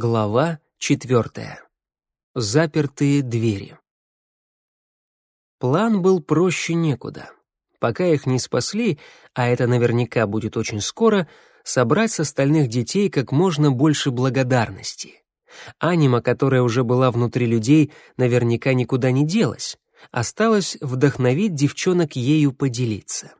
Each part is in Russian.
Глава четвертая. Запертые двери. План был проще некуда. Пока их не спасли, а это наверняка будет очень скоро, собрать с остальных детей как можно больше благодарности. Анима, которая уже была внутри людей, наверняка никуда не делась. Осталось вдохновить девчонок ею поделиться.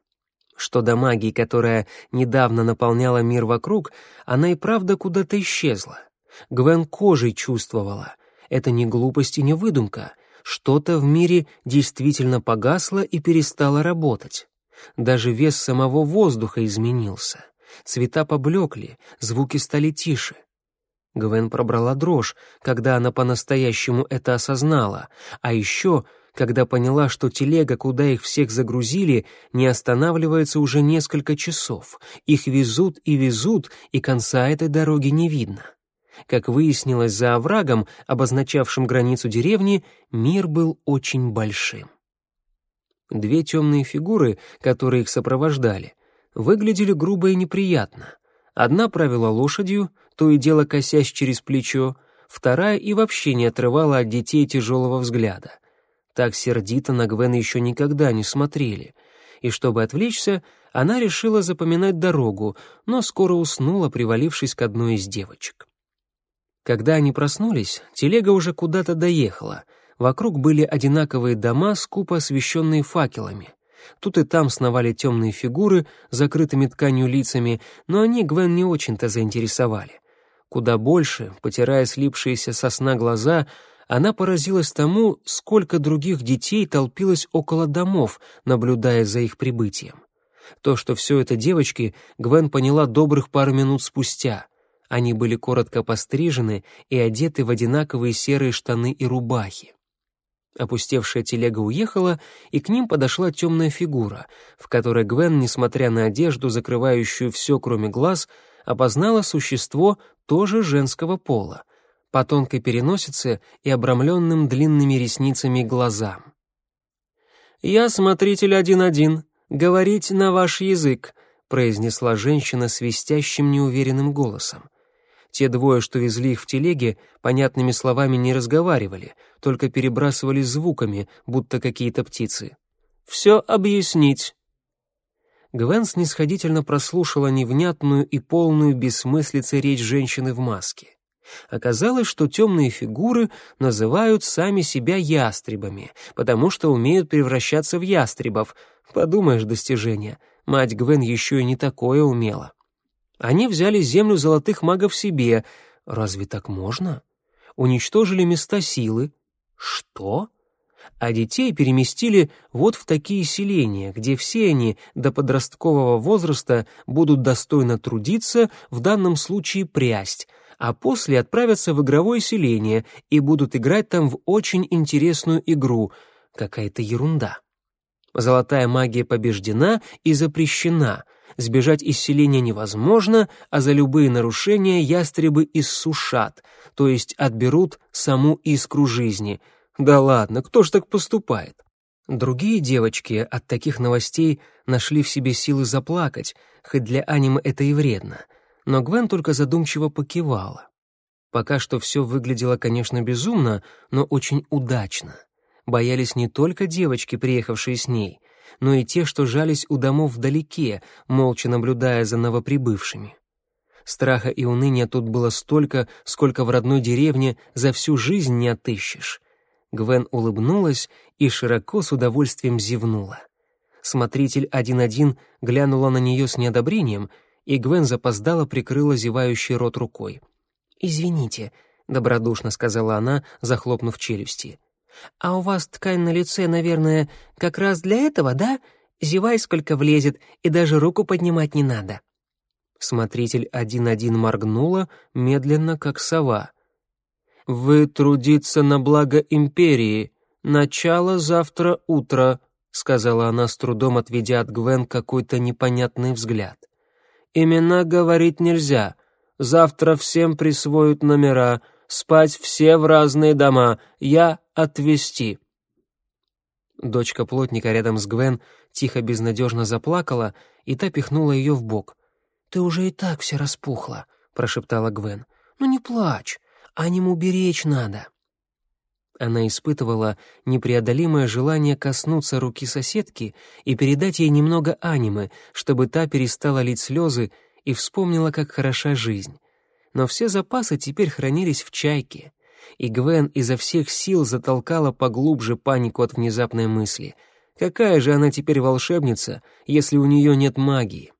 Что до магии, которая недавно наполняла мир вокруг, она и правда куда-то исчезла. Гвен кожей чувствовала. Это не глупость и не выдумка. Что-то в мире действительно погасло и перестало работать. Даже вес самого воздуха изменился. Цвета поблекли, звуки стали тише. Гвен пробрала дрожь, когда она по-настоящему это осознала, а еще когда поняла, что телега, куда их всех загрузили, не останавливается уже несколько часов. Их везут и везут, и конца этой дороги не видно. Как выяснилось за оврагом, обозначавшим границу деревни, мир был очень большим. Две темные фигуры, которые их сопровождали, выглядели грубо и неприятно. Одна правила лошадью, то и дело косясь через плечо, вторая и вообще не отрывала от детей тяжелого взгляда. Так сердито на Гвен еще никогда не смотрели. И чтобы отвлечься, она решила запоминать дорогу, но скоро уснула, привалившись к одной из девочек. Когда они проснулись, телега уже куда-то доехала. Вокруг были одинаковые дома, скупо освещенные факелами. Тут и там сновали темные фигуры, закрытыми тканью лицами, но они Гвен не очень-то заинтересовали. Куда больше, потирая слипшиеся со сна глаза, она поразилась тому, сколько других детей толпилось около домов, наблюдая за их прибытием. То, что все это девочки, Гвен поняла добрых пару минут спустя — они были коротко пострижены и одеты в одинаковые серые штаны и рубахи. Опустевшая телега уехала, и к ним подошла темная фигура, в которой Гвен, несмотря на одежду, закрывающую все, кроме глаз, опознала существо тоже женского пола, по тонкой переносице и обрамленным длинными ресницами глазам. «Я смотритель один-один. Говорить на ваш язык», — произнесла женщина свистящим неуверенным голосом. Те двое, что везли их в телеге, понятными словами не разговаривали, только перебрасывались звуками, будто какие-то птицы. «Все объяснить». Гвен снисходительно прослушала невнятную и полную бессмыслицы речь женщины в маске. Оказалось, что темные фигуры называют сами себя ястребами, потому что умеют превращаться в ястребов. Подумаешь, достижение. Мать Гвен еще и не такое умела. Они взяли землю золотых магов себе. Разве так можно? Уничтожили места силы. Что? А детей переместили вот в такие селения, где все они до подросткового возраста будут достойно трудиться, в данном случае прясть, а после отправятся в игровое селение и будут играть там в очень интересную игру. Какая-то ерунда. Золотая магия побеждена и запрещена — Сбежать из селения невозможно, а за любые нарушения ястребы иссушат, то есть отберут саму искру жизни. Да ладно, кто ж так поступает? Другие девочки от таких новостей нашли в себе силы заплакать, хоть для анимы это и вредно. Но Гвен только задумчиво покивала. Пока что все выглядело, конечно, безумно, но очень удачно. Боялись не только девочки, приехавшие с ней, но и те, что жались у домов вдалеке, молча наблюдая за новоприбывшими. Страха и уныния тут было столько, сколько в родной деревне за всю жизнь не отыщешь. Гвен улыбнулась и широко с удовольствием зевнула. Смотритель один-один глянула на нее с неодобрением, и Гвен запоздала прикрыла зевающий рот рукой. «Извините», — добродушно сказала она, захлопнув челюсти. «А у вас ткань на лице, наверное, как раз для этого, да? Зевай, сколько влезет, и даже руку поднимать не надо». Смотритель один-один моргнула, медленно, как сова. «Вы трудиться на благо империи. Начало завтра утро», — сказала она с трудом, отведя от Гвен какой-то непонятный взгляд. «Имена говорить нельзя. Завтра всем присвоят номера. Спать все в разные дома. Я отвезти». Дочка плотника рядом с Гвен тихо безнадежно заплакала, и та пихнула ее в бок. «Ты уже и так вся распухла», — прошептала Гвен. «Ну не плачь, аниму беречь надо». Она испытывала непреодолимое желание коснуться руки соседки и передать ей немного анимы, чтобы та перестала лить слезы и вспомнила, как хороша жизнь. Но все запасы теперь хранились в чайке, и Гвен изо всех сил затолкала поглубже панику от внезапной мысли. Какая же она теперь волшебница, если у нее нет магии?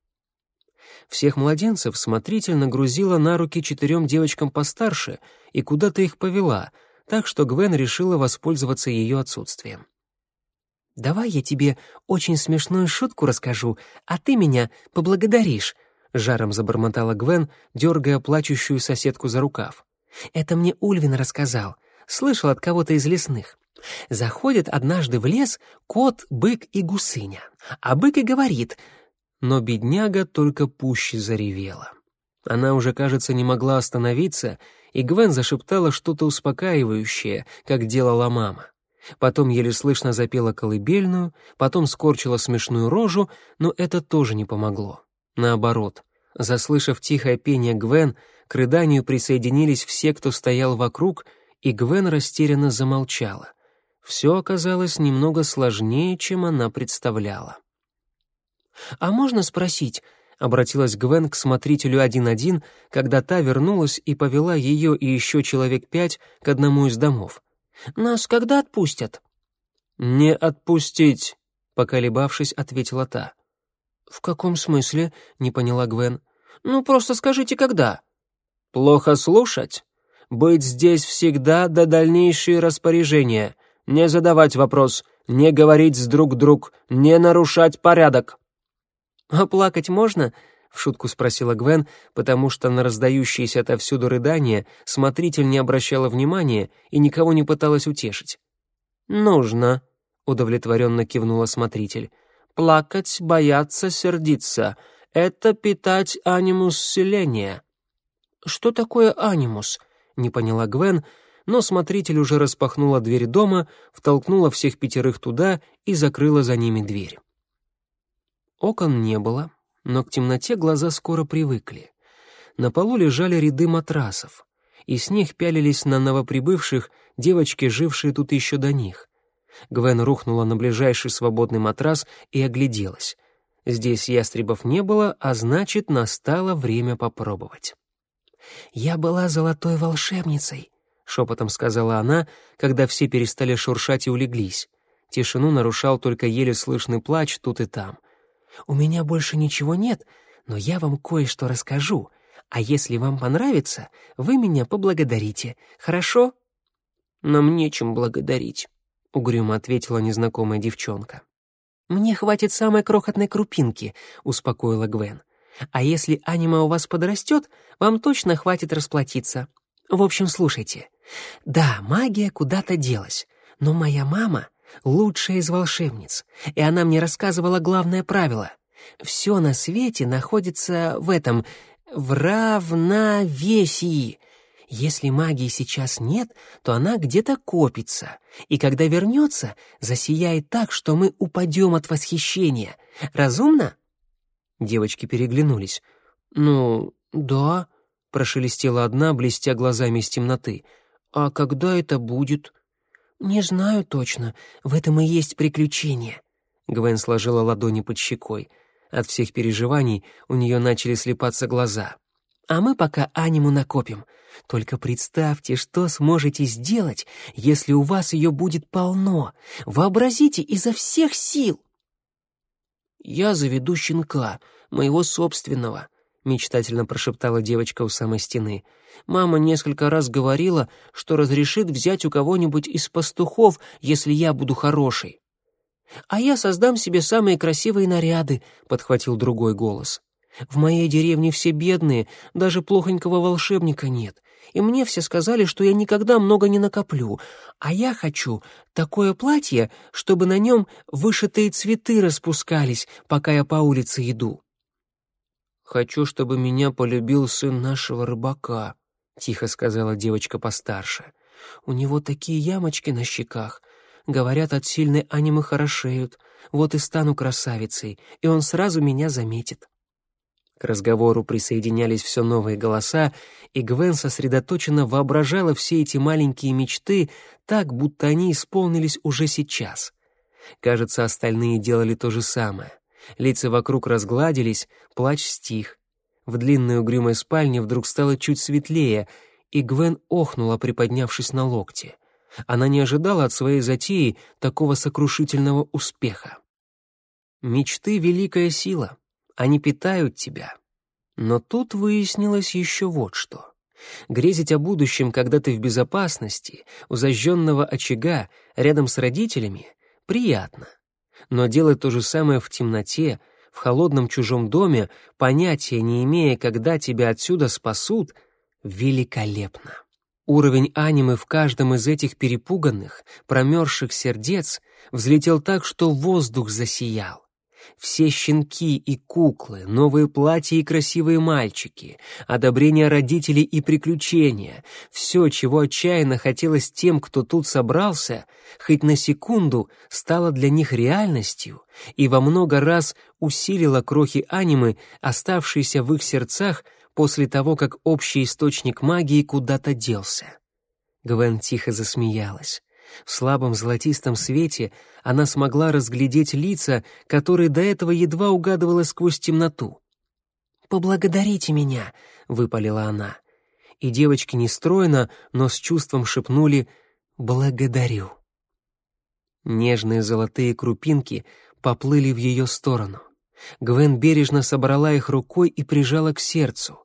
Всех младенцев смотритель нагрузила на руки четырем девочкам постарше и куда-то их повела — так что Гвен решила воспользоваться ее отсутствием. «Давай я тебе очень смешную шутку расскажу, а ты меня поблагодаришь», — жаром забормотала Гвен, дергая плачущую соседку за рукав. «Это мне Ульвин рассказал. Слышал от кого-то из лесных. Заходит однажды в лес кот, бык и гусыня. А бык и говорит...» Но бедняга только пуще заревела. Она уже, кажется, не могла остановиться — и Гвен зашептала что-то успокаивающее, как делала мама. Потом еле слышно запела колыбельную, потом скорчила смешную рожу, но это тоже не помогло. Наоборот, заслышав тихое пение Гвен, к рыданию присоединились все, кто стоял вокруг, и Гвен растерянно замолчала. Все оказалось немного сложнее, чем она представляла. «А можно спросить, обратилась Гвен к смотрителю 1-1, когда та вернулась и повела ее и еще человек пять к одному из домов. «Нас когда отпустят?» «Не отпустить», — поколебавшись, ответила та. «В каком смысле?» — не поняла Гвен. «Ну, просто скажите, когда». «Плохо слушать? Быть здесь всегда до дальнейшие распоряжения. Не задавать вопрос, не говорить с друг друг, не нарушать порядок». «А плакать можно?» — в шутку спросила Гвен, потому что на раздающиеся отовсюду рыдания смотритель не обращала внимания и никого не пыталась утешить. «Нужно», — удовлетворенно кивнула смотритель. «Плакать, бояться, сердиться — это питать анимус селения». «Что такое анимус?» — не поняла Гвен, но смотритель уже распахнула дверь дома, втолкнула всех пятерых туда и закрыла за ними дверь. Окон не было, но к темноте глаза скоро привыкли. На полу лежали ряды матрасов, и с них пялились на новоприбывших девочки, жившие тут еще до них. Гвен рухнула на ближайший свободный матрас и огляделась. Здесь ястребов не было, а значит, настало время попробовать. «Я была золотой волшебницей», — шепотом сказала она, когда все перестали шуршать и улеглись. Тишину нарушал только еле слышный плач тут и там — у меня больше ничего нет, но я вам кое-что расскажу, а если вам понравится, вы меня поблагодарите, хорошо?» «Нам нечем благодарить», — угрюмо ответила незнакомая девчонка. «Мне хватит самой крохотной крупинки», — успокоила Гвен. «А если анима у вас подрастет, вам точно хватит расплатиться. В общем, слушайте. Да, магия куда-то делась, но моя мама лучшая из волшебниц, и она мне рассказывала главное правило. Все на свете находится в этом, в равновесии. Если магии сейчас нет, то она где-то копится, и когда вернется, засияет так, что мы упадем от восхищения. Разумно?» Девочки переглянулись. «Ну, да», — прошелестела одна, блестя глазами из темноты. «А когда это будет?» «Не знаю точно. В этом и есть приключение». Гвен сложила ладони под щекой. От всех переживаний у нее начали слепаться глаза. «А мы пока аниму накопим. Только представьте, что сможете сделать, если у вас ее будет полно. Вообразите изо всех сил!» «Я заведу щенка, моего собственного», — мечтательно прошептала девочка у самой стены. «Мама несколько раз говорила, что разрешит взять у кого-нибудь из пастухов, если я буду хорошей». «А я создам себе самые красивые наряды», — подхватил другой голос. «В моей деревне все бедные, даже плохонького волшебника нет, и мне все сказали, что я никогда много не накоплю, а я хочу такое платье, чтобы на нем вышитые цветы распускались, пока я по улице иду». «Хочу, чтобы меня полюбил сын нашего рыбака», — тихо сказала девочка постарше. «У него такие ямочки на щеках. Говорят, от сильной анимы хорошеют. Вот и стану красавицей, и он сразу меня заметит». К разговору присоединялись все новые голоса, и Гвен сосредоточенно воображала все эти маленькие мечты так, будто они исполнились уже сейчас. Кажется, остальные делали то же самое. Лица вокруг разгладились, плач стих. В длинной угрюмой спальне вдруг стало чуть светлее, и Гвен охнула, приподнявшись на локте. Она не ожидала от своей затеи такого сокрушительного успеха. Мечты — великая сила. Они питают тебя. Но тут выяснилось еще вот что. Грезить о будущем, когда ты в безопасности, у зажженного очага, рядом с родителями, приятно. Но делать то же самое в темноте, в холодном чужом доме, понятия не имея, когда тебя отсюда спасут, великолепно. Уровень анимы в каждом из этих перепуганных, промерзших сердец взлетел так, что воздух засиял. Все щенки и куклы, новые платья и красивые мальчики, одобрение родителей и приключения — все, чего отчаянно хотелось тем, кто тут собрался, хоть на секунду стало для них реальностью и во много раз усилило крохи анимы, оставшиеся в их сердцах — после того, как общий источник магии куда-то делся. Гвен тихо засмеялась. В слабом золотистом свете она смогла разглядеть лица, которые до этого едва угадывала сквозь темноту. «Поблагодарите меня», — выпалила она. И девочки нестройно, но с чувством шепнули «благодарю». Нежные золотые крупинки поплыли в ее сторону. Гвен бережно собрала их рукой и прижала к сердцу.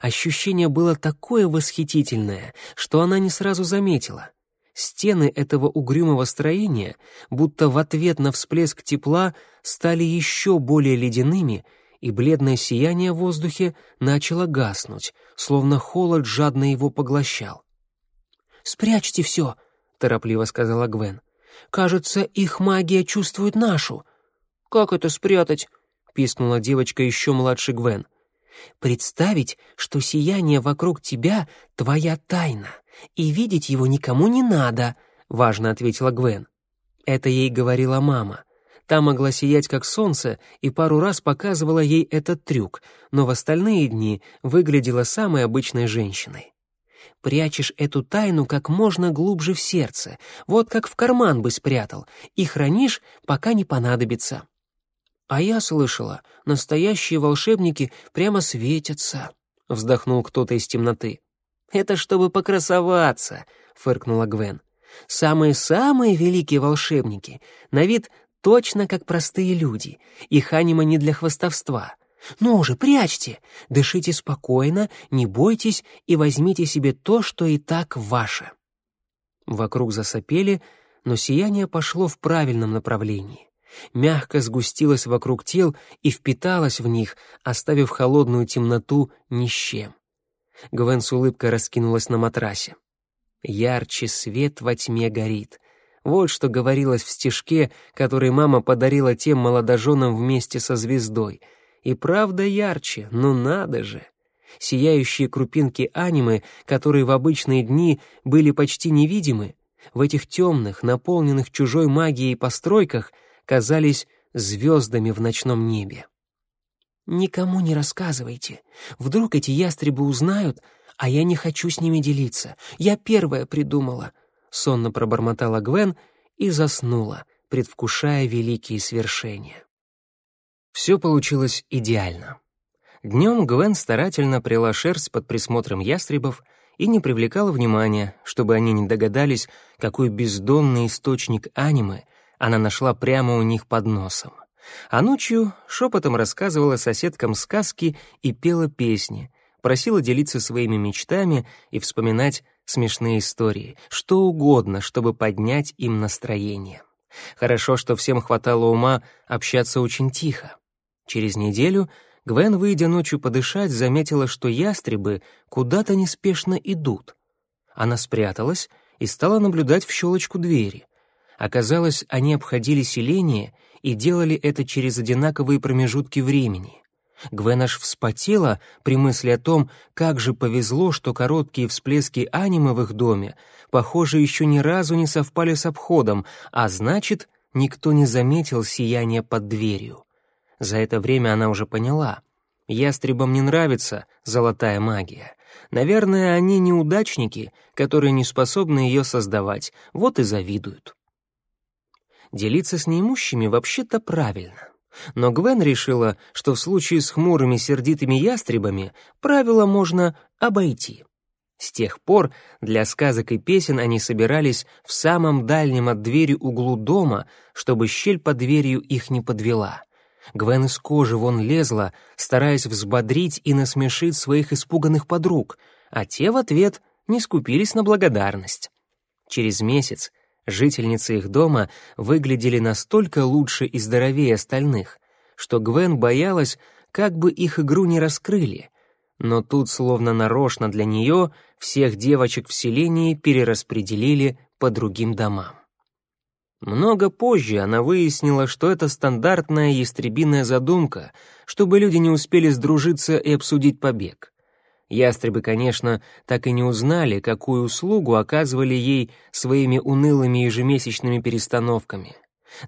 Ощущение было такое восхитительное, что она не сразу заметила. Стены этого угрюмого строения, будто в ответ на всплеск тепла, стали еще более ледяными, и бледное сияние в воздухе начало гаснуть, словно холод жадно его поглощал. «Спрячьте все», — торопливо сказала Гвен. «Кажется, их магия чувствует нашу». «Как это спрятать?» — пискнула девочка еще младше Гвен. Представить, что сияние вокруг тебя — твоя тайна, и видеть его никому не надо, — важно ответила Гвен. Это ей говорила мама. Та могла сиять как солнце и пару раз показывала ей этот трюк, но в остальные дни выглядела самой обычной женщиной. Прячешь эту тайну как можно глубже в сердце, вот как в карман бы спрятал, и хранишь, пока не понадобится. «А я слышала, настоящие волшебники прямо светятся», — вздохнул кто-то из темноты. «Это чтобы покрасоваться», — фыркнула Гвен. «Самые-самые великие волшебники на вид точно как простые люди. Их анима не для хвостовства. Ну уже, прячьте, дышите спокойно, не бойтесь и возьмите себе то, что и так ваше». Вокруг засопели, но сияние пошло в правильном направлении мягко сгустилась вокруг тел и впиталась в них, оставив холодную темноту ни с чем. Гвен с улыбкой раскинулась на матрасе. «Ярче свет во тьме горит». Вот что говорилось в стишке, который мама подарила тем молодоженам вместе со звездой. И правда ярче, ну надо же! Сияющие крупинки анимы, которые в обычные дни были почти невидимы, в этих темных, наполненных чужой магией постройках — казались звездами в ночном небе. «Никому не рассказывайте. Вдруг эти ястребы узнают, а я не хочу с ними делиться. Я первая придумала», — сонно пробормотала Гвен и заснула, предвкушая великие свершения. Все получилось идеально. Днем Гвен старательно прила шерсть под присмотром ястребов и не привлекала внимания, чтобы они не догадались, какой бездонный источник анимы она нашла прямо у них под носом. А ночью шепотом рассказывала соседкам сказки и пела песни, просила делиться своими мечтами и вспоминать смешные истории, что угодно, чтобы поднять им настроение. Хорошо, что всем хватало ума общаться очень тихо. Через неделю Гвен, выйдя ночью подышать, заметила, что ястребы куда-то неспешно идут. Она спряталась и стала наблюдать в щелочку двери — Оказалось, они обходили селение и делали это через одинаковые промежутки времени. Гвен аж вспотела при мысли о том, как же повезло, что короткие всплески анимы в их доме, похоже, еще ни разу не совпали с обходом, а значит, никто не заметил сияния под дверью. За это время она уже поняла. Ястребам не нравится золотая магия. Наверное, они неудачники, которые не способны ее создавать, вот и завидуют. Делиться с неимущими вообще-то правильно. Но Гвен решила, что в случае с хмурыми сердитыми ястребами правила можно обойти. С тех пор для сказок и песен они собирались в самом дальнем от двери углу дома, чтобы щель под дверью их не подвела. Гвен из кожи вон лезла, стараясь взбодрить и насмешить своих испуганных подруг, а те в ответ не скупились на благодарность. Через месяц жительницы их дома выглядели настолько лучше и здоровее остальных, что Гвен боялась, как бы их игру не раскрыли. Но тут, словно нарочно для нее, всех девочек в селении перераспределили по другим домам. Много позже она выяснила, что это стандартная ястребиная задумка, чтобы люди не успели сдружиться и обсудить побег. Ястребы, конечно, так и не узнали, какую услугу оказывали ей своими унылыми ежемесячными перестановками.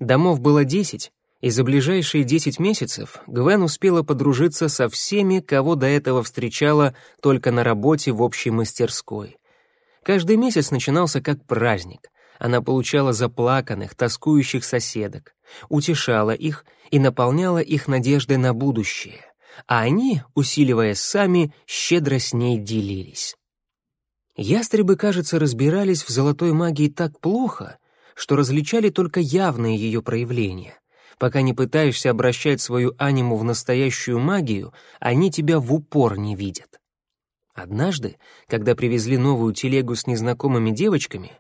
Домов было десять, и за ближайшие десять месяцев Гвен успела подружиться со всеми, кого до этого встречала только на работе в общей мастерской. Каждый месяц начинался как праздник. Она получала заплаканных, тоскующих соседок, утешала их и наполняла их надеждой на будущее, а они, усиливаясь сами, щедро с ней делились. Ястребы, кажется, разбирались в золотой магии так плохо, что различали только явные ее проявления — Пока не пытаешься обращать свою аниму в настоящую магию, они тебя в упор не видят. Однажды, когда привезли новую телегу с незнакомыми девочками,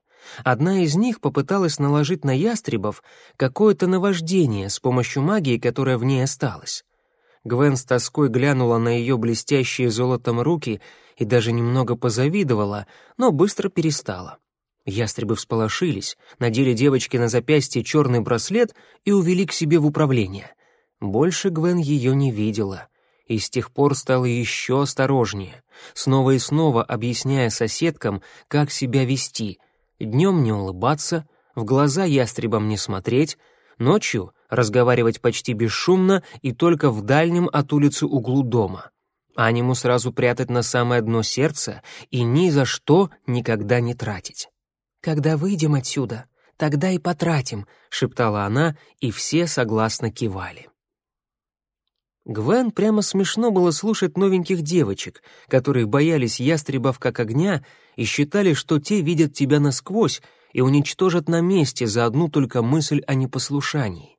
одна из них попыталась наложить на ястребов какое-то наваждение с помощью магии, которая в ней осталась. Гвен с тоской глянула на ее блестящие золотом руки и даже немного позавидовала, но быстро перестала. Ястребы всполошились, надели девочке на запястье черный браслет и увели к себе в управление. Больше Гвен ее не видела, и с тех пор стала еще осторожнее, снова и снова объясняя соседкам, как себя вести, днем не улыбаться, в глаза ястребам не смотреть, ночью разговаривать почти бесшумно и только в дальнем от улицы углу дома. Аниму сразу прятать на самое дно сердца и ни за что никогда не тратить. «Когда выйдем отсюда, тогда и потратим», — шептала она, и все согласно кивали. Гвен прямо смешно было слушать новеньких девочек, которые боялись ястребов как огня и считали, что те видят тебя насквозь и уничтожат на месте за одну только мысль о непослушании.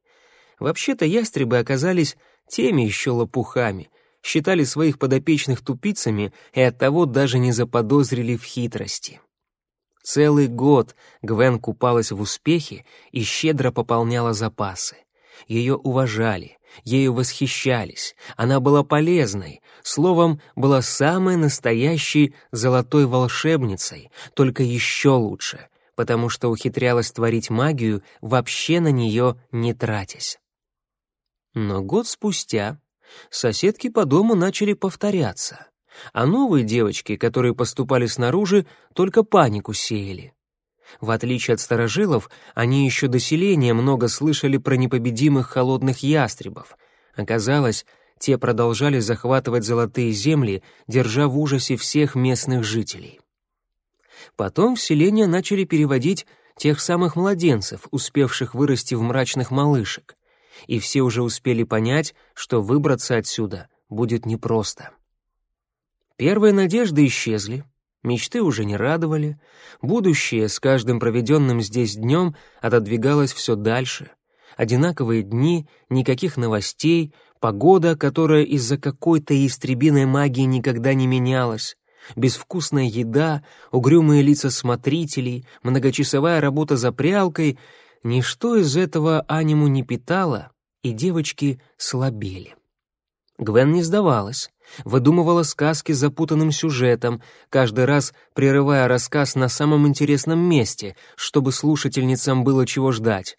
Вообще-то ястребы оказались теми еще лопухами, считали своих подопечных тупицами и оттого даже не заподозрили в хитрости. Целый год Гвен купалась в успехе и щедро пополняла запасы. Ее уважали, ею восхищались, она была полезной, словом, была самой настоящей золотой волшебницей, только еще лучше, потому что ухитрялась творить магию, вообще на нее не тратясь. Но год спустя соседки по дому начали повторяться а новые девочки, которые поступали снаружи, только панику сеяли. В отличие от старожилов, они еще до селения много слышали про непобедимых холодных ястребов. Оказалось, те продолжали захватывать золотые земли, держа в ужасе всех местных жителей. Потом в селение начали переводить тех самых младенцев, успевших вырасти в мрачных малышек, и все уже успели понять, что выбраться отсюда будет непросто. Первые надежды исчезли, мечты уже не радовали, будущее с каждым проведенным здесь днем отодвигалось все дальше. Одинаковые дни, никаких новостей, погода, которая из-за какой-то истребиной магии никогда не менялась, безвкусная еда, угрюмые лица смотрителей, многочасовая работа за прялкой — ничто из этого аниму не питало, и девочки слабели. Гвен не сдавалась выдумывала сказки с запутанным сюжетом, каждый раз прерывая рассказ на самом интересном месте, чтобы слушательницам было чего ждать.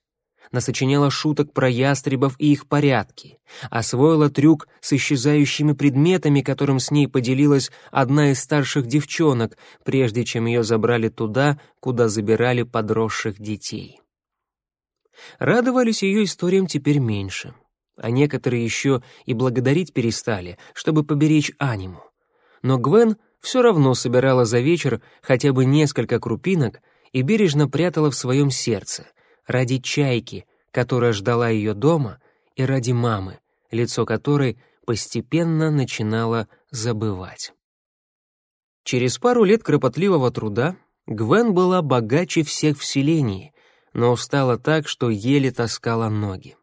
Насочиняла шуток про ястребов и их порядки, освоила трюк с исчезающими предметами, которым с ней поделилась одна из старших девчонок, прежде чем ее забрали туда, куда забирали подросших детей. Радовались ее историям теперь меньше — а некоторые еще и благодарить перестали, чтобы поберечь аниму. Но Гвен все равно собирала за вечер хотя бы несколько крупинок и бережно прятала в своем сердце, ради чайки, которая ждала ее дома, и ради мамы, лицо которой постепенно начинало забывать. Через пару лет кропотливого труда Гвен была богаче всех в селении, но устала так, что еле таскала ноги.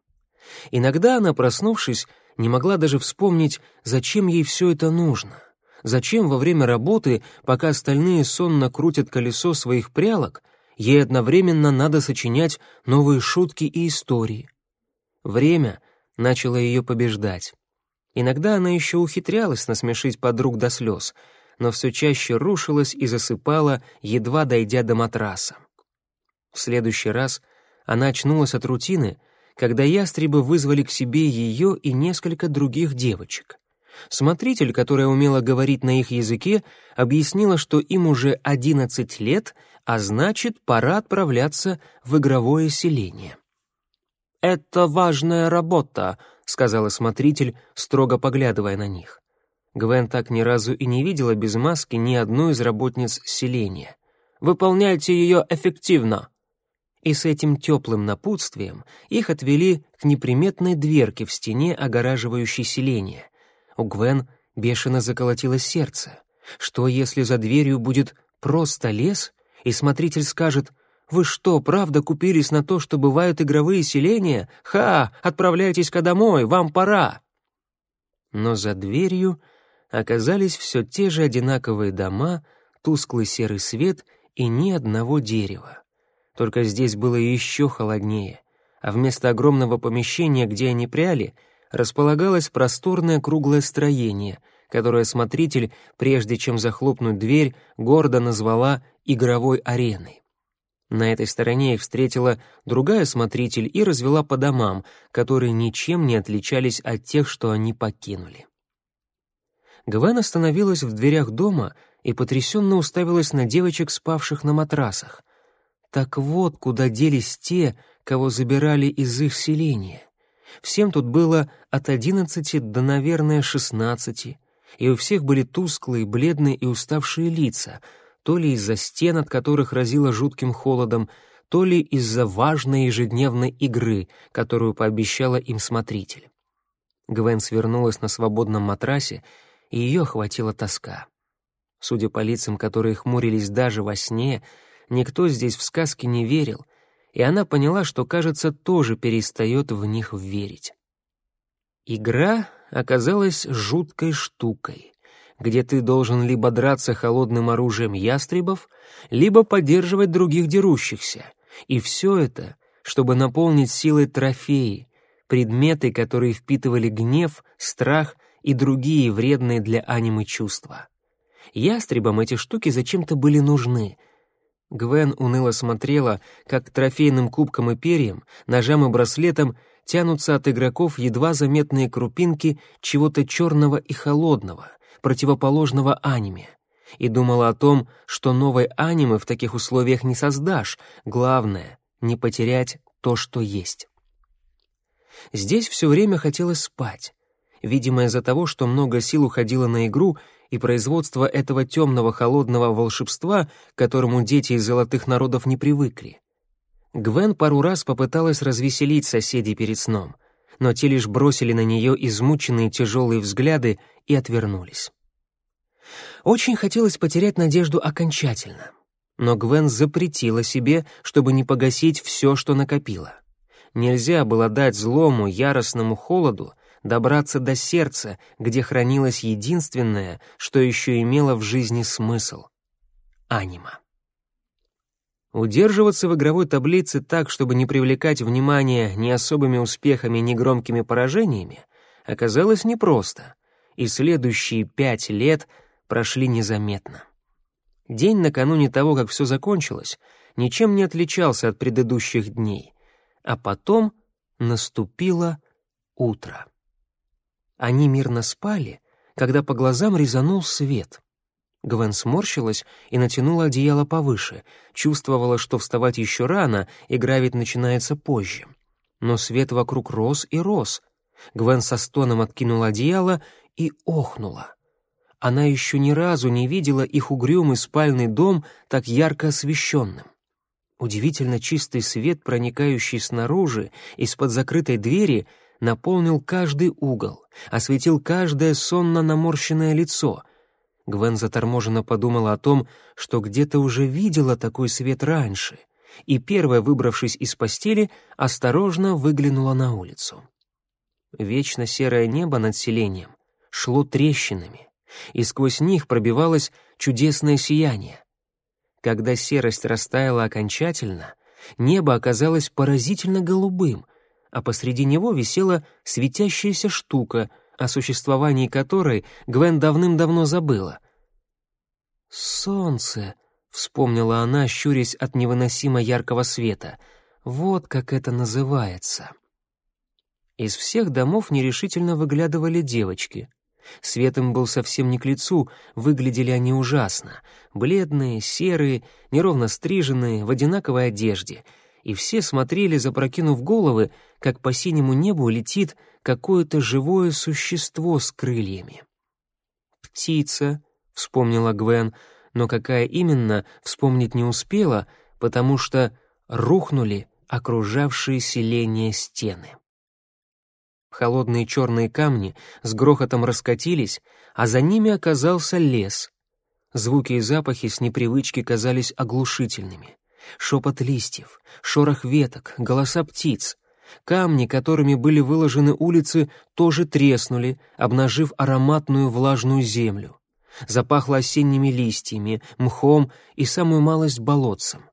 Иногда она, проснувшись, не могла даже вспомнить, зачем ей все это нужно. Зачем во время работы, пока остальные сонно крутят колесо своих прялок, ей одновременно надо сочинять новые шутки и истории. Время начало ее побеждать. Иногда она еще ухитрялась насмешить подруг до слез, но все чаще рушилась и засыпала, едва дойдя до матраса. В следующий раз она очнулась от рутины, когда ястребы вызвали к себе ее и несколько других девочек. Смотритель, которая умела говорить на их языке, объяснила, что им уже 11 лет, а значит, пора отправляться в игровое селение. «Это важная работа», — сказала смотритель, строго поглядывая на них. Гвен так ни разу и не видела без маски ни одной из работниц селения. «Выполняйте ее эффективно!» И с этим теплым напутствием их отвели к неприметной дверке в стене, огораживающей селение. У Гвен бешено заколотилось сердце. Что, если за дверью будет просто лес, и смотритель скажет «Вы что, правда купились на то, что бывают игровые селения? Ха! Отправляйтесь-ка домой, вам пора!» Но за дверью оказались все те же одинаковые дома, тусклый серый свет и ни одного дерева. Только здесь было еще холоднее, а вместо огромного помещения, где они пряли, располагалось просторное круглое строение, которое смотритель, прежде чем захлопнуть дверь, гордо назвала игровой ареной. На этой стороне их встретила другая смотритель и развела по домам, которые ничем не отличались от тех, что они покинули. Гвен остановилась в дверях дома и потрясенно уставилась на девочек, спавших на матрасах. Так вот, куда делись те, кого забирали из их селения. Всем тут было от одиннадцати до, наверное, шестнадцати, и у всех были тусклые, бледные и уставшие лица, то ли из-за стен, от которых разило жутким холодом, то ли из-за важной ежедневной игры, которую пообещала им смотритель. Гвен свернулась на свободном матрасе и ее охватила тоска. Судя по лицам, которые хмурились даже во сне, никто здесь в сказки не верил, и она поняла, что, кажется, тоже перестает в них верить. Игра оказалась жуткой штукой, где ты должен либо драться холодным оружием ястребов, либо поддерживать других дерущихся. И все это, чтобы наполнить силой трофеи, предметы, которые впитывали гнев, страх и другие вредные для анимы чувства. Ястребам эти штуки зачем-то были нужны. Гвен уныло смотрела, как трофейным кубкам и перьям, ножам и браслетам тянутся от игроков едва заметные крупинки чего-то черного и холодного, противоположного аниме. И думала о том, что новой аниме в таких условиях не создашь, главное — не потерять то, что есть. Здесь все время хотелось спать, видимо, из-за того, что много сил уходило на игру и производство этого темного холодного волшебства, к которому дети из золотых народов не привыкли. Гвен пару раз попыталась развеселить соседей перед сном, но те лишь бросили на нее измученные тяжелые взгляды и отвернулись. Очень хотелось потерять надежду окончательно, но Гвен запретила себе, чтобы не погасить все, что накопила. Нельзя было дать злому, яростному холоду добраться до сердца, где хранилось единственное, что еще имело в жизни смысл — анима. Удерживаться в игровой таблице так, чтобы не привлекать внимание ни особыми успехами, ни громкими поражениями, оказалось непросто, и следующие пять лет прошли незаметно. День накануне того, как все закончилось, ничем не отличался от предыдущих дней, а потом наступило утро. Они мирно спали, когда по глазам резанул свет. Гвен сморщилась и натянула одеяло повыше, чувствовала, что вставать еще рано, игра ведь начинается позже. Но свет вокруг рос и рос. Гвен со стоном откинула одеяло и охнула. Она еще ни разу не видела их угрюмый спальный дом так ярко освещенным. Удивительно чистый свет, проникающий снаружи, из-под закрытой двери, наполнил каждый угол, осветил каждое сонно наморщенное лицо. Гвен заторможенно подумала о том, что где-то уже видела такой свет раньше, и первая, выбравшись из постели, осторожно выглянула на улицу. Вечно серое небо над селением шло трещинами, и сквозь них пробивалось чудесное сияние. Когда серость растаяла окончательно, небо оказалось поразительно голубым, а посреди него висела светящаяся штука, о существовании которой Гвен давным-давно забыла. «Солнце», — вспомнила она, щурясь от невыносимо яркого света. «Вот как это называется». Из всех домов нерешительно выглядывали девочки. Свет им был совсем не к лицу, выглядели они ужасно. Бледные, серые, неровно стриженные, в одинаковой одежде. И все смотрели, запрокинув головы, как по синему небу летит какое-то живое существо с крыльями. «Птица», — вспомнила Гвен, но какая именно, вспомнить не успела, потому что рухнули окружавшие селение стены. Холодные черные камни с грохотом раскатились, а за ними оказался лес. Звуки и запахи с непривычки казались оглушительными. Шепот листьев, шорох веток, голоса птиц. Камни, которыми были выложены улицы, тоже треснули, обнажив ароматную влажную землю. Запахло осенними листьями, мхом и самую малость болотцем.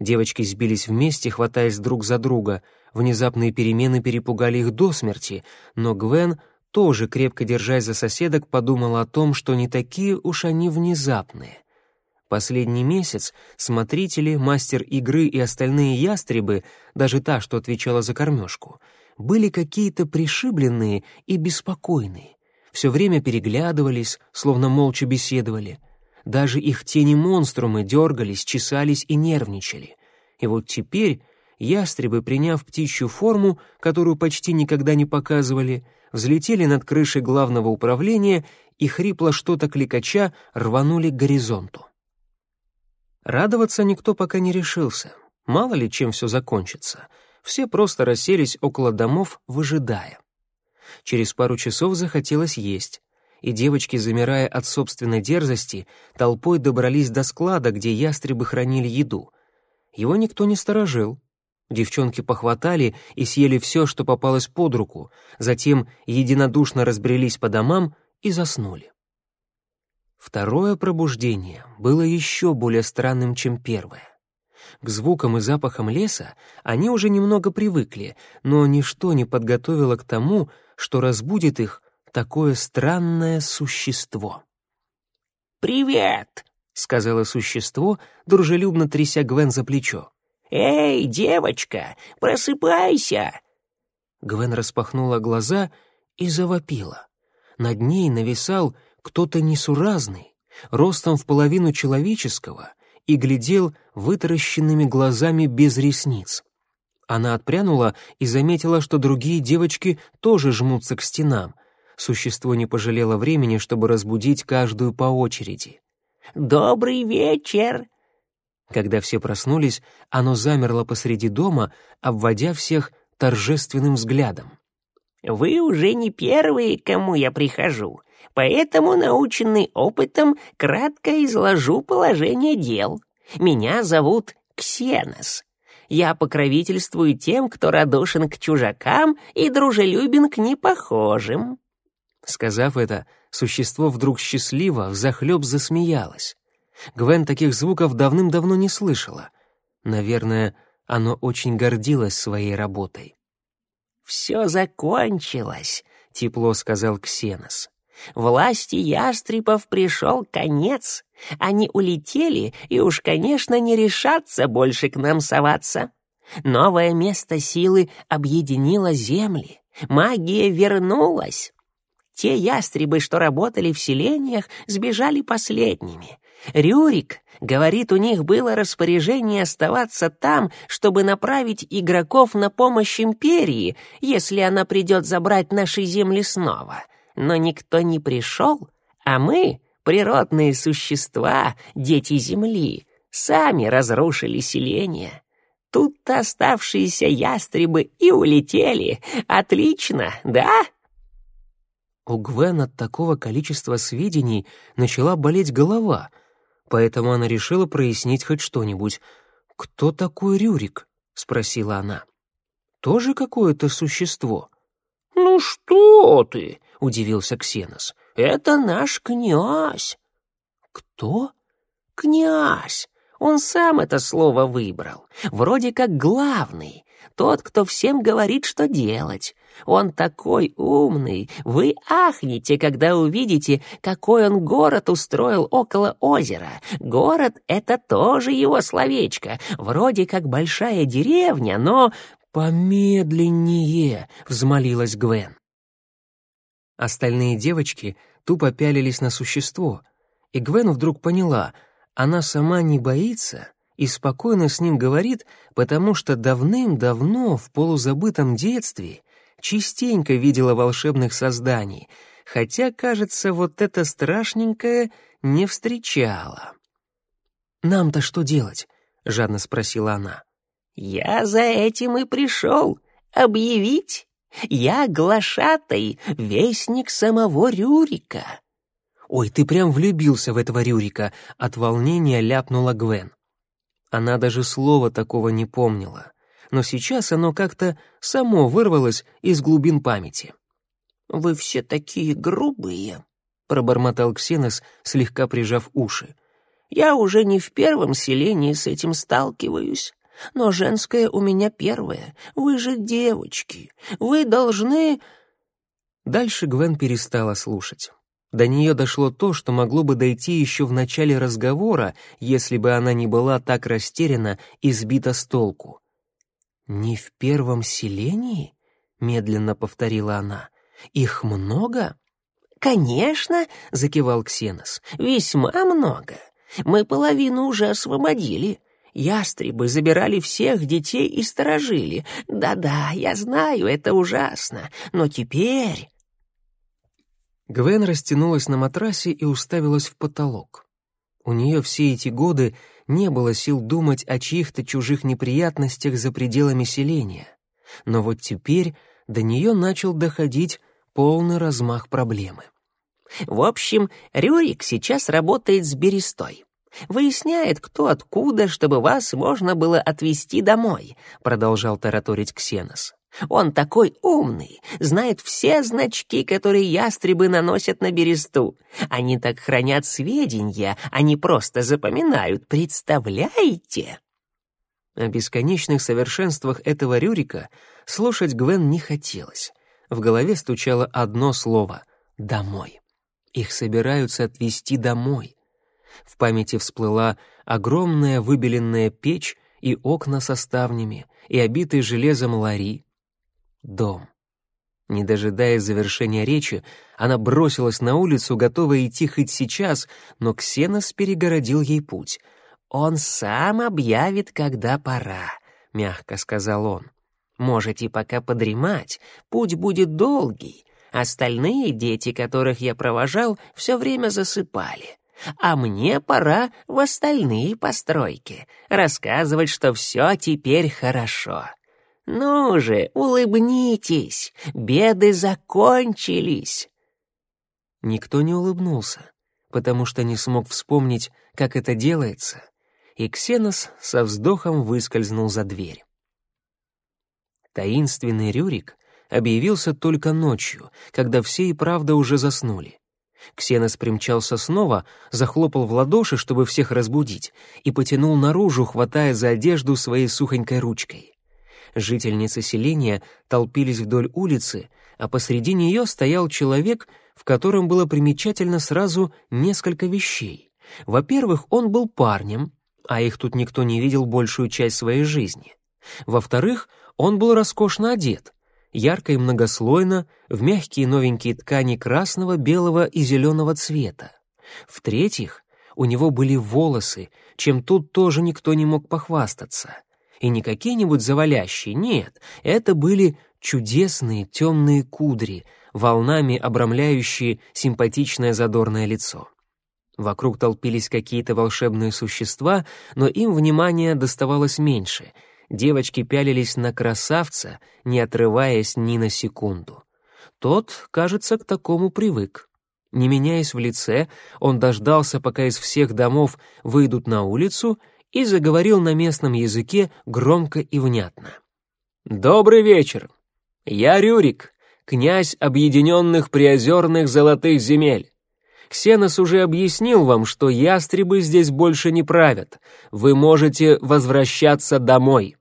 Девочки сбились вместе, хватаясь друг за друга — Внезапные перемены перепугали их до смерти, но Гвен, тоже крепко держась за соседок, подумала о том, что не такие уж они внезапные. Последний месяц смотрители, мастер игры и остальные ястребы, даже та, что отвечала за кормежку, были какие-то пришибленные и беспокойные. Все время переглядывались, словно молча беседовали. Даже их тени-монструмы дергались, чесались и нервничали. И вот теперь ястребы, приняв птичью форму, которую почти никогда не показывали, взлетели над крышей главного управления и хрипло что-то кликача рванули к горизонту. Радоваться никто пока не решился. Мало ли чем все закончится. Все просто расселись около домов, выжидая. Через пару часов захотелось есть, и девочки, замирая от собственной дерзости, толпой добрались до склада, где ястребы хранили еду. Его никто не сторожил. Девчонки похватали и съели все, что попалось под руку, затем единодушно разбрелись по домам и заснули. Второе пробуждение было еще более странным, чем первое. К звукам и запахам леса они уже немного привыкли, но ничто не подготовило к тому, что разбудит их такое странное существо. «Привет!» — сказала существо, дружелюбно тряся Гвен за плечо. «Эй, девочка, просыпайся!» Гвен распахнула глаза и завопила. Над ней нависал кто-то несуразный, ростом в половину человеческого, и глядел вытаращенными глазами без ресниц. Она отпрянула и заметила, что другие девочки тоже жмутся к стенам. Существо не пожалело времени, чтобы разбудить каждую по очереди. «Добрый вечер!» Когда все проснулись, оно замерло посреди дома, обводя всех торжественным взглядом. «Вы уже не первые, к кому я прихожу, поэтому, наученный опытом, кратко изложу положение дел. Меня зовут Ксенос. Я покровительствую тем, кто радушен к чужакам и дружелюбен к непохожим». Сказав это, существо вдруг счастливо, взахлеб засмеялось. Гвен таких звуков давным-давно не слышала. Наверное, оно очень гордилось своей работой. «Все закончилось», — тепло сказал Ксенос. «Власти ястребов пришел конец. Они улетели и уж, конечно, не решатся больше к нам соваться. Новое место силы объединило земли. Магия вернулась. Те ястребы, что работали в селениях, сбежали последними. Рюрик говорит, у них было распоряжение оставаться там, чтобы направить игроков на помощь империи, если она придет забрать наши земли снова. Но никто не пришел, а мы, природные существа, дети Земли, сами разрушили селение. Тут-то оставшиеся ястребы и улетели. Отлично, да?» У Гвен от такого количества сведений начала болеть голова, поэтому она решила прояснить хоть что-нибудь. «Кто такой Рюрик?» — спросила она. «Тоже какое-то существо?» «Ну что ты!» — удивился Ксенос. «Это наш князь». «Кто?» «Князь. Он сам это слово выбрал. Вроде как главный. Тот, кто всем говорит, что делать. Он такой умный. Вы ахнете, когда увидите, какой он город устроил около озера. Город — это тоже его словечко. Вроде как большая деревня, но... «Помедленнее!» — взмолилась Гвен. Остальные девочки тупо пялились на существо, и Гвен вдруг поняла — она сама не боится и спокойно с ним говорит, потому что давным-давно в полузабытом детстве частенько видела волшебных созданий, хотя, кажется, вот это страшненькое не встречала. «Нам-то что делать?» — жадно спросила она. «Я за этим и пришел. Объявить. Я глашатай, вестник самого Рюрика. «Ой, ты прям влюбился в этого Рюрика!» — от волнения ляпнула Гвен. Она даже слова такого не помнила, но сейчас оно как-то само вырвалось из глубин памяти. «Вы все такие грубые», — пробормотал Ксенос, слегка прижав уши. «Я уже не в первом селении с этим сталкиваюсь, но женское у меня первое. Вы же девочки, вы должны...» Дальше Гвен перестала слушать. До нее дошло то, что могло бы дойти еще в начале разговора, если бы она не была так растеряна и сбита с толку. «Не в первом селении?» — медленно повторила она. «Их много?» «Конечно», — закивал Ксенос, — «весьма много. Мы половину уже освободили. Ястребы забирали всех детей и сторожили. Да-да, я знаю, это ужасно. Но теперь...» Гвен растянулась на матрасе и уставилась в потолок. У нее все эти годы не было сил думать о чьих-то чужих неприятностях за пределами селения. Но вот теперь до нее начал доходить полный размах проблемы. «В общем, Рюрик сейчас работает с Берестой. Выясняет, кто откуда, чтобы вас можно было отвезти домой», — продолжал тараторить Ксенос. Он такой умный, знает все значки, которые ястребы наносят на бересту. Они так хранят сведения, они просто запоминают, представляете?» О бесконечных совершенствах этого Рюрика слушать Гвен не хотелось. В голове стучало одно слово — «домой». Их собираются отвезти домой. В памяти всплыла огромная выбеленная печь и окна со ставнями, и обитый железом лари, дом. Не дожидаясь завершения речи, она бросилась на улицу, готовая идти хоть сейчас, но Ксенос перегородил ей путь. «Он сам объявит, когда пора», — мягко сказал он. «Можете пока подремать, путь будет долгий. Остальные дети, которых я провожал, все время засыпали. А мне пора в остальные постройки, рассказывать, что все теперь хорошо. «Ну же, улыбнитесь, беды закончились!» Никто не улыбнулся, потому что не смог вспомнить, как это делается, и Ксенос со вздохом выскользнул за дверь. Таинственный Рюрик объявился только ночью, когда все и правда уже заснули. Ксенос примчался снова, захлопал в ладоши, чтобы всех разбудить, и потянул наружу, хватая за одежду своей сухонькой ручкой. Жительницы селения толпились вдоль улицы, а посреди нее стоял человек, в котором было примечательно сразу несколько вещей. Во-первых, он был парнем, а их тут никто не видел большую часть своей жизни. Во-вторых, он был роскошно одет, ярко и многослойно, в мягкие новенькие ткани красного, белого и зеленого цвета. В-третьих, у него были волосы, чем тут тоже никто не мог похвастаться. И не какие-нибудь завалящие, нет, это были чудесные темные кудри, волнами обрамляющие симпатичное задорное лицо. Вокруг толпились какие-то волшебные существа, но им внимания доставалось меньше. Девочки пялились на красавца, не отрываясь ни на секунду. Тот, кажется, к такому привык. Не меняясь в лице, он дождался, пока из всех домов выйдут на улицу, и заговорил на местном языке громко и внятно. «Добрый вечер! Я Рюрик, князь объединенных приозерных золотых земель. Ксенос уже объяснил вам, что ястребы здесь больше не правят. Вы можете возвращаться домой».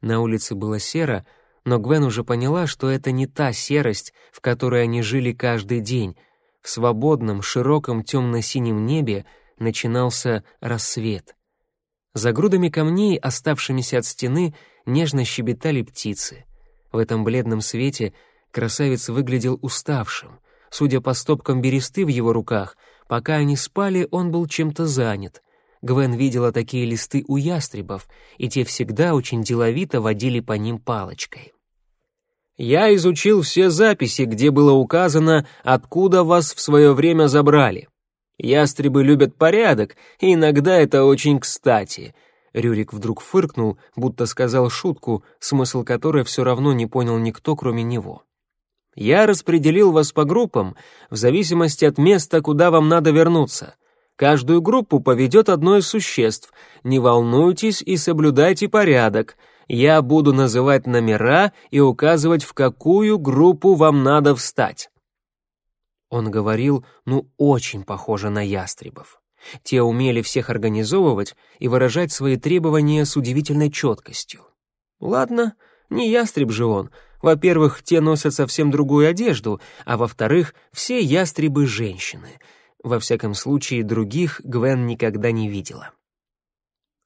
На улице было серо, но Гвен уже поняла, что это не та серость, в которой они жили каждый день. В свободном, широком темно-синем небе начинался рассвет. За грудами камней, оставшимися от стены, нежно щебетали птицы. В этом бледном свете красавец выглядел уставшим. Судя по стопкам бересты в его руках, пока они спали, он был чем-то занят. Гвен видела такие листы у ястребов, и те всегда очень деловито водили по ним палочкой. Я изучил все записи, где было указано, откуда вас в свое время забрали. Ястребы любят порядок, и иногда это очень кстати. Рюрик вдруг фыркнул, будто сказал шутку, смысл которой все равно не понял никто, кроме него. Я распределил вас по группам в зависимости от места, куда вам надо вернуться. Каждую группу поведет одно из существ. Не волнуйтесь и соблюдайте порядок я буду называть номера и указывать, в какую группу вам надо встать. Он говорил, ну, очень похоже на ястребов. Те умели всех организовывать и выражать свои требования с удивительной четкостью. Ладно, не ястреб же он. Во-первых, те носят совсем другую одежду, а во-вторых, все ястребы — женщины. Во всяком случае, других Гвен никогда не видела.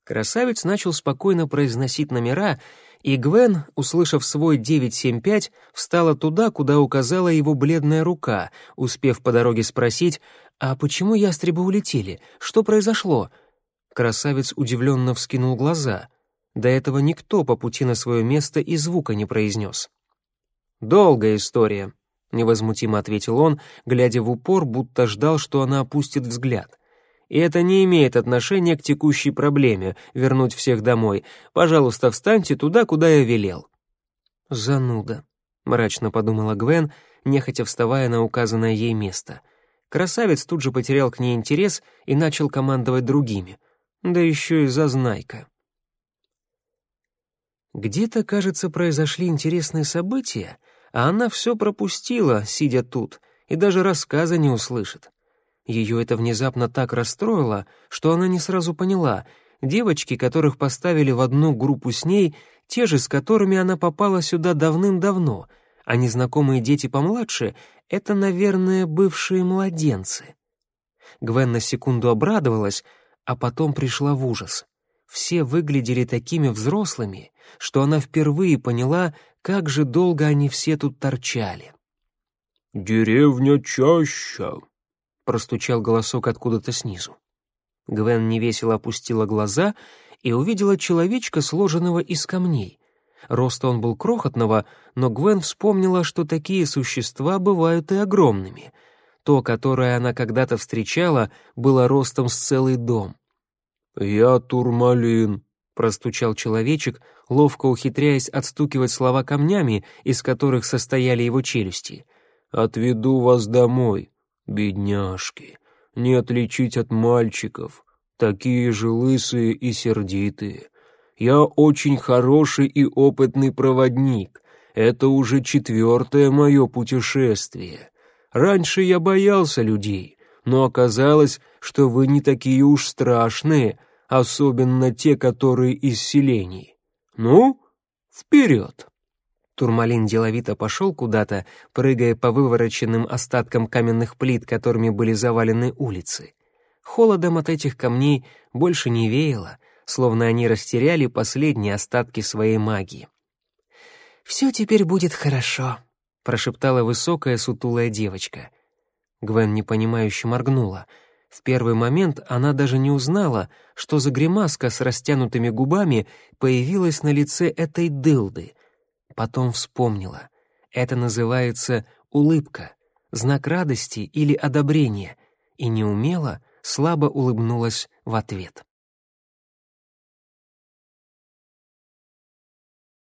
Красавец начал спокойно произносить номера, и Гвен, услышав свой 975, встала туда, куда указала его бледная рука, успев по дороге спросить, «А почему ястребы улетели? Что произошло?» Красавец удивленно вскинул глаза. До этого никто по пути на свое место и звука не произнес. «Долгая история», — невозмутимо ответил он, глядя в упор, будто ждал, что она опустит взгляд. И это не имеет отношения к текущей проблеме — вернуть всех домой. Пожалуйста, встаньте туда, куда я велел». «Зануда», — мрачно подумала Гвен, нехотя вставая на указанное ей место. Красавец тут же потерял к ней интерес и начал командовать другими. Да еще и зазнайка. Где-то, кажется, произошли интересные события, а она все пропустила, сидя тут, и даже рассказа не услышит. Ее это внезапно так расстроило, что она не сразу поняла. Девочки, которых поставили в одну группу с ней, те же, с которыми она попала сюда давным-давно, а незнакомые дети помладше — это, наверное, бывшие младенцы. Гвен на секунду обрадовалась, а потом пришла в ужас. Все выглядели такими взрослыми, что она впервые поняла, как же долго они все тут торчали. «Деревня чаща», простучал голосок откуда-то снизу. Гвен невесело опустила глаза и увидела человечка, сложенного из камней. Роста он был крохотного, но Гвен вспомнила, что такие существа бывают и огромными. То, которое она когда-то встречала, было ростом с целый дом. «Я Турмалин», — простучал человечек, ловко ухитряясь отстукивать слова камнями, из которых состояли его челюсти. «Отведу вас домой. Бедняжки, не отличить от мальчиков, такие же лысые и сердитые. Я очень хороший и опытный проводник. Это уже четвертое мое путешествие. Раньше я боялся людей, но оказалось, что вы не такие уж страшные, особенно те, которые из селений. Ну, вперед!» Турмалин деловито пошел куда-то, прыгая по вывороченным остаткам каменных плит, которыми были завалены улицы. Холодом от этих камней больше не веяло, словно они растеряли последние остатки своей магии. «Все теперь будет хорошо», — прошептала высокая сутулая девочка. Гвен непонимающе моргнула. В первый момент она даже не узнала, что за гримаска с растянутыми губами появилась на лице этой дылды. Потом вспомнила. Это называется улыбка, знак радости или одобрения, и неумело, слабо улыбнулась в ответ.